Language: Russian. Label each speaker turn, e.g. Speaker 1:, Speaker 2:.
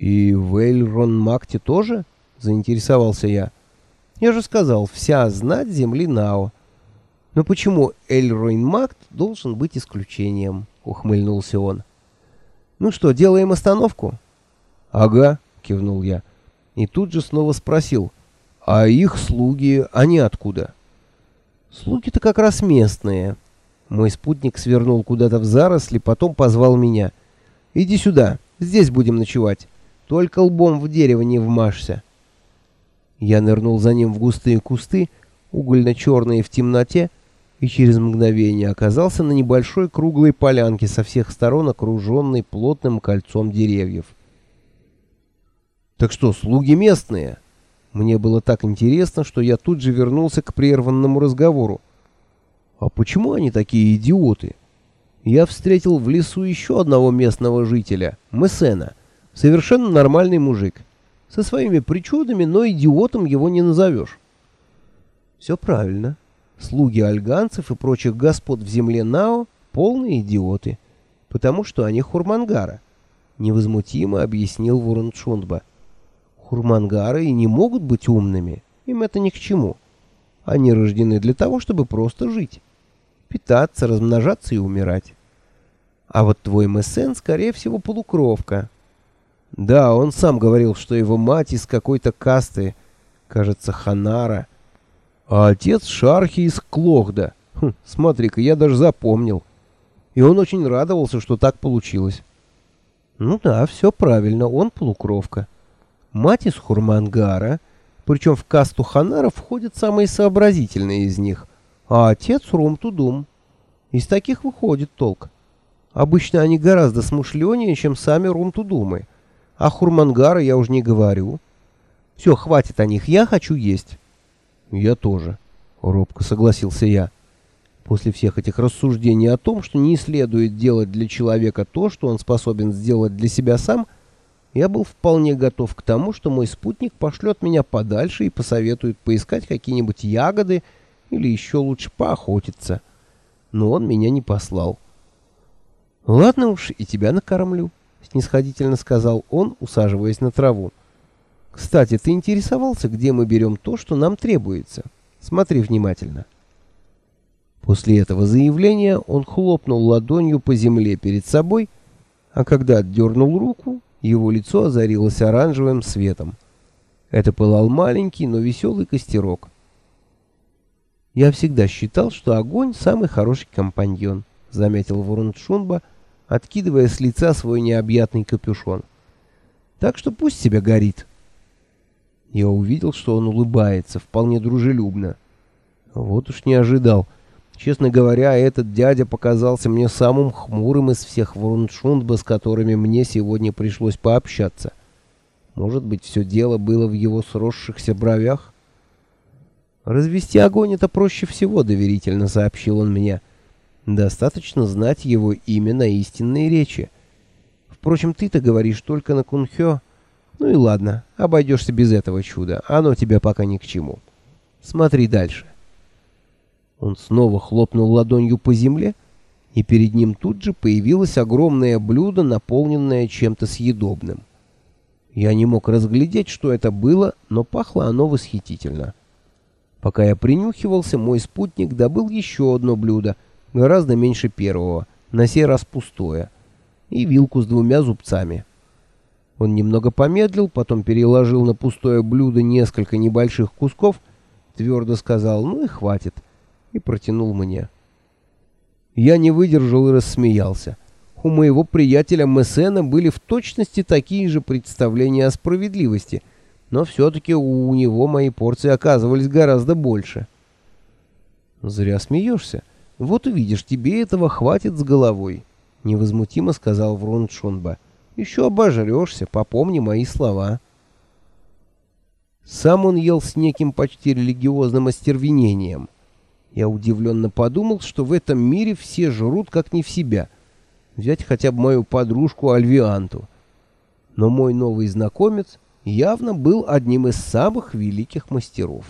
Speaker 1: «И в Эйлрон-Макте тоже?» — заинтересовался я. «Я же сказал, вся знать земли Нао». «Но почему Эльройн-Макт должен быть исключением?» — ухмыльнулся он. «Ну что, делаем остановку?» «Ага», — кивнул я. И тут же снова спросил, «А их слуги, они откуда?» «Слуги-то как раз местные». Мой спутник свернул куда-то в заросли, потом позвал меня. «Иди сюда, здесь будем ночевать. Только лбом в дерево не вмажься». Я нырнул за ним в густые кусты, угольно-черные в темноте, и через мгновение оказался на небольшой круглой полянке со всех сторон окруженной плотным кольцом деревьев. «Так что, слуги местные?» Мне было так интересно, что я тут же вернулся к прерванному разговору. «А почему они такие идиоты?» Я встретил в лесу еще одного местного жителя, Мессена, совершенно нормальный мужик. Со своими причудами, но идиотом его не назовешь. Все правильно. Слуги альганцев и прочих господ в земле Нао — полные идиоты, потому что они хурмангара, — невозмутимо объяснил Вурунчундба. Хурмангары и не могут быть умными, им это ни к чему. Они рождены для того, чтобы просто жить, питаться, размножаться и умирать. А вот твой Мессен, скорее всего, полукровка. Да, он сам говорил, что его мать из какой-то касты, кажется, Ханара — а отец Шархи из Клохда. Хм, смотри-ка, я даже запомнил. И он очень радовался, что так получилось. Ну да, все правильно, он полукровка. Мать из Хурмангара, причем в касту Ханара входят самые сообразительные из них, а отец Румтудум. Из таких выходит толк. Обычно они гораздо смышленнее, чем сами Румтудумы. А Хурмангара я уж не говорю. Все, хватит о них, я хочу есть. «Я тоже», — робко согласился я. После всех этих рассуждений о том, что не следует делать для человека то, что он способен сделать для себя сам, я был вполне готов к тому, что мой спутник пошлет меня подальше и посоветует поискать какие-нибудь ягоды или еще лучше поохотиться. Но он меня не послал. «Ладно уж, и тебя накормлю», — снисходительно сказал он, усаживаясь на траву. Кстати, ты интересовался, где мы берем то, что нам требуется? Смотри внимательно. После этого заявления он хлопнул ладонью по земле перед собой, а когда отдернул руку, его лицо озарилось оранжевым светом. Это пылал маленький, но веселый костерок. «Я всегда считал, что огонь — самый хороший компаньон», — заметил Вуруншунба, откидывая с лица свой необъятный капюшон. «Так что пусть себе горит». Я увидел, что он улыбается, вполне дружелюбно. Вот уж не ожидал. Честно говоря, этот дядя показался мне самым хмурым из всех вруншундба, с которыми мне сегодня пришлось пообщаться. Может быть, все дело было в его сросшихся бровях? «Развести огонь — это проще всего», — доверительно сообщил он мне. «Достаточно знать его имя на истинные речи. Впрочем, ты-то говоришь только на кунхё». Ну и ладно, обойдешься без этого чуда, оно тебе пока ни к чему. Смотри дальше. Он снова хлопнул ладонью по земле, и перед ним тут же появилось огромное блюдо, наполненное чем-то съедобным. Я не мог разглядеть, что это было, но пахло оно восхитительно. Пока я принюхивался, мой спутник добыл еще одно блюдо, гораздо меньше первого, на сей раз пустое, и вилку с двумя зубцами. Он немного помедлил, потом переложил на пустое блюдо несколько небольших кусков, твердо сказал «ну и хватит» и протянул мне. Я не выдержал и рассмеялся. У моего приятеля Мессена были в точности такие же представления о справедливости, но все-таки у него мои порции оказывались гораздо больше. «Зря смеешься. Вот увидишь, тебе этого хватит с головой», — невозмутимо сказал Врон Шонба. Еще обожрешься, попомни мои слова. Сам он ел с неким почти религиозным остервенением. Я удивленно подумал, что в этом мире все жрут как не в себя. Взять хотя бы мою подружку Альвианту. Но мой новый знакомец явно был одним из самых великих мастеров.